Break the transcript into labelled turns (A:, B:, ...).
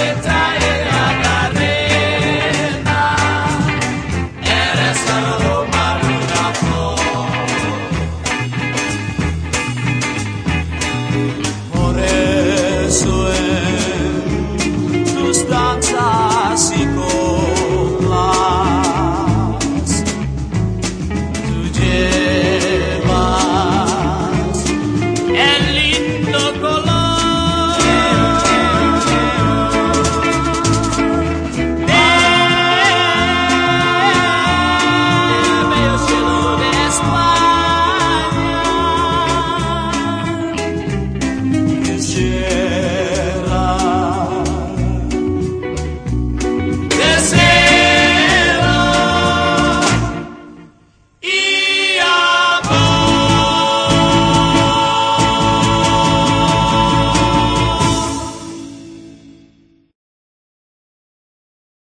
A: Time.